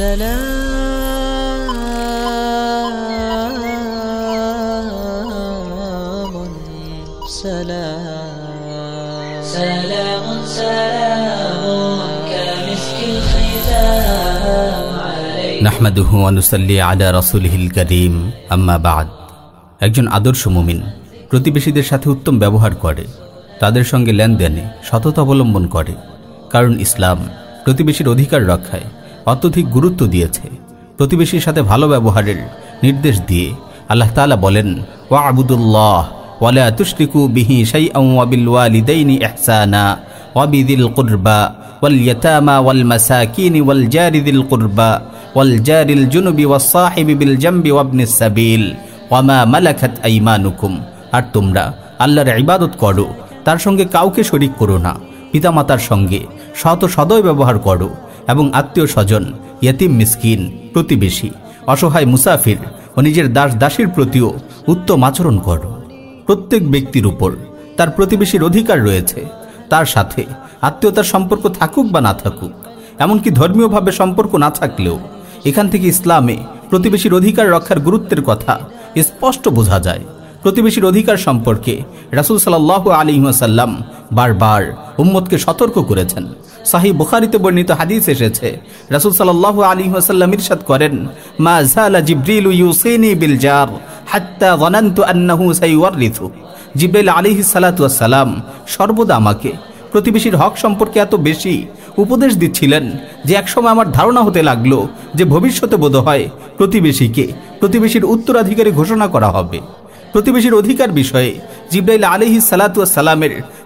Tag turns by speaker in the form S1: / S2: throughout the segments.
S1: سلام سلام سلام سلام كمسك الختام عليك
S2: নাহমাদুহু আনুসাল্লি আলা রসুলহিল করিম আম্মা বাদ একজন আদর্শ মুমিন প্রতিবেশীদের সাথে উত্তম ব্যবহার করে তাদের সঙ্গে লেনদেনে সততা অবলম্বন করে কারণ ইসলাম প্রতিবেশীর অধিকার রক্ষায় অত্যধিক গুরুত্ব দিয়েছে। প্রতিবেশীর সাথে ভালো ব্যবহারের নির্দেশ দিয়ে আল্লাহ তালা বলেন ওয়া আবুদুল্লাহ ওয়ালা তুশরিকু বিহি শাইআন ওয়া বিল ওয়ালিদাইনি ইহসানা ওয়া বিযিল কুরবা ওয়াল ইয়াতামা ওয়াল মাসাকিন ওয়াল জারি যিল কুরবা ওয়াল জারিল জুনুবি ওয়াস সাহিবি বিল জামবি ওয়াবনিস সাবিল ওয়া মা মালাকাত আইমানুকুম। আর তোমরা আল্লাহর ইবাদত করো, তার সঙ্গে কাউকে শরিক করো না। পিতামাতার সঙ্গে শত সদয় ব্যবহার করো। এবং আত্মীয় স্বজন, ইয়তিম মিসকিন, প্রতিবেশী, অসহায় মুসাফির ও নিজের দাস দাসীর প্রতিও উত্তম আচরণ করো। প্রত্যেক ব্যক্তির উপর তার প্রতিবেশীর অধিকার রয়েছে। তার সাথে আত্মীয়তার সম্পর্ক থাকুক বা না থাকুক, এমনকি ধর্মীয়ভাবে সম্পর্ক না থাকলেও এখান থেকে ইসলামে প্রতিবেশীর অধিকার রক্ষার গুরুত্বের কথা স্পষ্ট বোঝা যায়। প্রতিবেশীর অধিকার সম্পর্কে রাসুল সাল্লাহ আলিহাসাল্লাম বারবার উম্মতকে সতর্ক করেছেন। সাহি বুখারিতে বর্ণিত হাদিস এসেছে, রাসুল সাল্লাহ আলিহাসাল্লাম ইরশাদ করেন, মা জালা জিব্রিল ইউসিনি বিল জার হাত্তা গনান্তু আন্নাহু সাইওয়ারিথু জিব্রাইল আলিহি সালাতাম সর্বদা আমাকে প্রতিবেশীর হক সম্পর্কে এত বেশি উপদেশ দিচ্ছিলেন যে একসময় আমার ধারণা হতে লাগল যে ভবিষ্যতে বোধ হয় প্রতিবেশীকে প্রতিবেশীর উত্তরাধিকারী ঘোষণা করা হবে। প্রতিবেশীর অধিকার বিষয়ে জিব্রাইল আলিহি সালাতামের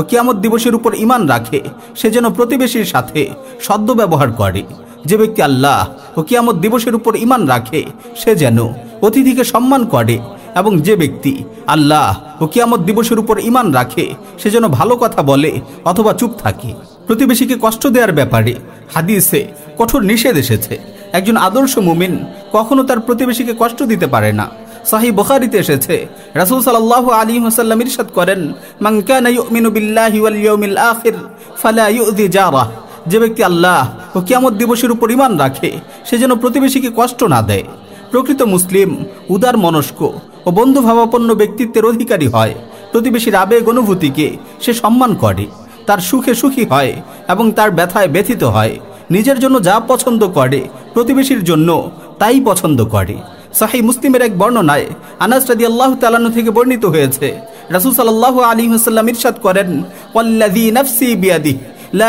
S2: ও কিয়ামত দিবসের উপর ইমান রাখে, সে যেন প্রতিবেশীর সাথে সদ্য ব্যবহার করে। যে ব্যক্তি আল্লাহ ও কিয়ামত দিবসের উপর ইমান রাখে, সে যেন অতিথিকে সম্মান করে এবং যে ব্যক্তি আল্লাহ ও কিয়ামত দিবসের উপর ইমান রাখে, সে যেন ভালো কথা বলে অথবা চুপ থাকে। প্রতিবেশীকে কষ্ট দেওয়ার ব্যাপারে হাদিসে কঠোর নিষেধ এসেছে। একজন আদর্শ মুমিন কখনো তার প্রতিবেশীকে কষ্ট দিতে পারে না। সাহি বখারিতে এসেছে। রাসূল সাল্লাল্লাহু আলাইহি ওয়াসাল্লাম ইরশাদ করেন, মান কানা ইউমিনু বিল্লাহি ওয়াল ইয়াউমিল আখির, ফালা ইউযি জারাহ। যে ব্যক্তি আল্লাহ ও কিয়ামত দিবসের উপর ঈমান রাখে, সে যেন প্রতিবেশীকে কষ্ট না দেয়। প্রকৃত মুসলিম উদার মনস্ক ও বন্ধুভাবাপন্ন ব্যক্তিত্বের অধিকারী হয়। প্রতিবেশীর আবেগ অনুভূতিকে সে সম্মান করে, তার সুখে সুখী হয় এবং তার ব্যথায় ব্যথিত হয়। নিজের জন্য যা পছন্দ করে, প্রতিবেশীর জন্য তাই পছন্দ করে। সাহি মুসলিমের এক বর্ণনায় আনাস রাদি আল্লাহ তালানো থেকে বর্ণিত হয়েছে, রাসুল সাল্লাহ আলী হাসাল্লাম ইরশাদ করেন, ওয়াল্লাযী নাফসি বিয়াদি লা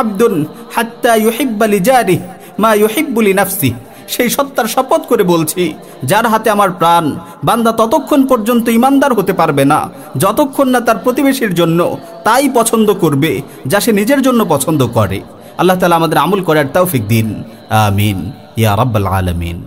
S2: আবদুন হাত্তা ইউহিব্বা লিজারিহি, মা ইউহিব্বু লিনাফসিহি সেই সত্তার শপথ করে বলছি, যার হাতে আমার প্রাণ, বান্দা ততক্ষণ পর্যন্ত ইমানদার হতে পারবে না। যতক্ষণ না তার প্রতিবেশীর জন্য তাই পছন্দ করবে, যা সে নিজের জন্য পছন্দ করে। আল্লাহ তালা আমাদের আমল করার তৌফিক দিন। আমিন। ইয়া রাব্বাল আলামিন।